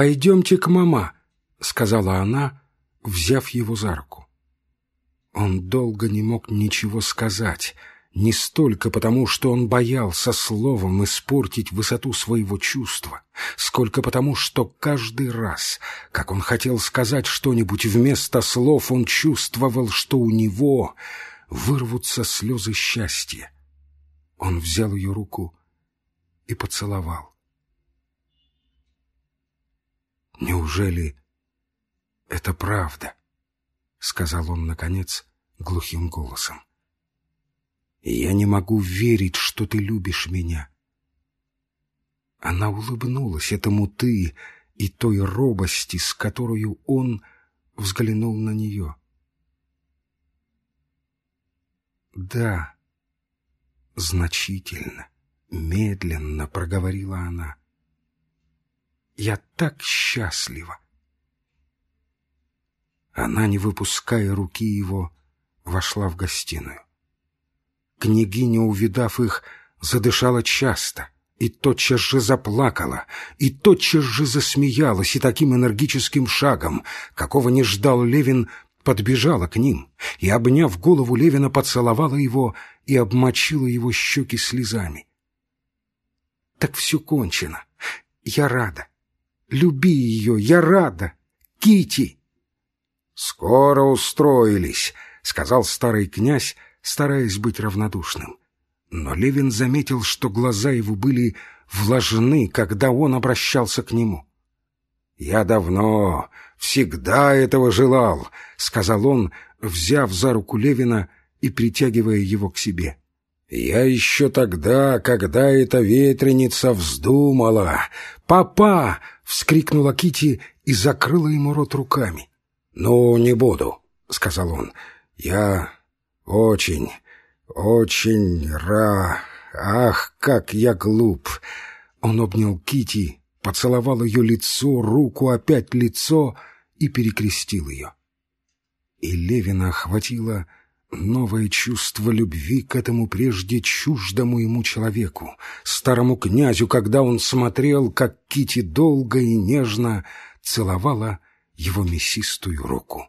«Пойдемте к мама», — сказала она, взяв его за руку. Он долго не мог ничего сказать, не столько потому, что он боялся словом испортить высоту своего чувства, сколько потому, что каждый раз, как он хотел сказать что-нибудь вместо слов, он чувствовал, что у него вырвутся слезы счастья. Он взял ее руку и поцеловал. «Неужели это правда?» — сказал он, наконец, глухим голосом. «Я не могу верить, что ты любишь меня». Она улыбнулась этому «ты» и той робости, с которой он взглянул на нее. «Да», значительно, медленно проговорила она. «Я так счастлива!» Она, не выпуская руки его, вошла в гостиную. Княгиня, увидав их, задышала часто и тотчас же заплакала, и тотчас же засмеялась, и таким энергическим шагом, какого не ждал Левин, подбежала к ним и, обняв голову Левина, поцеловала его и обмочила его щеки слезами. «Так все кончено. Я рада. Люби ее, я рада. Кити. «Скоро устроились», — сказал старый князь, стараясь быть равнодушным. Но Левин заметил, что глаза его были влажны, когда он обращался к нему. «Я давно, всегда этого желал», — сказал он, взяв за руку Левина и притягивая его к себе. «Я еще тогда, когда эта ветреница вздумала...» «Папа!» — вскрикнула Кити и закрыла ему рот руками. «Ну, не буду», — сказал он. «Я очень, очень ра... Ах, как я глуп!» Он обнял Кити поцеловал ее лицо, руку, опять лицо и перекрестил ее. И Левина охватило новое чувство любви к этому прежде чуждому ему человеку, старому князю, когда он смотрел, как Кити долго и нежно целовала его мясистую руку.